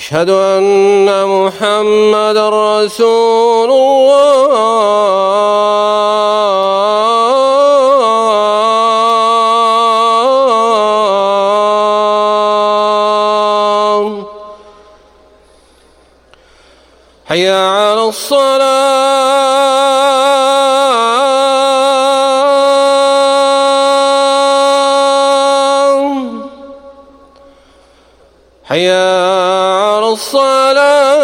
أشهد أن محمد رسول الله. حي على الصلاة. حي على الصلاة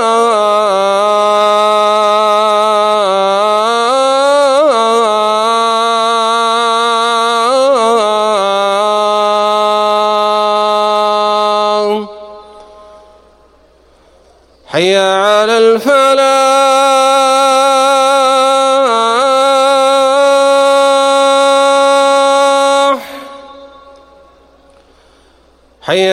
حي على الفلاح. حي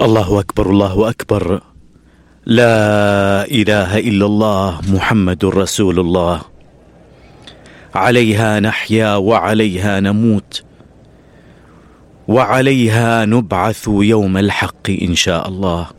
الله أكبر الله أكبر. لا إله إلا الله محمد رسول الله. عليها نحيا وعليها نموت. وعليها نبعث يوم الحق إن شاء الله.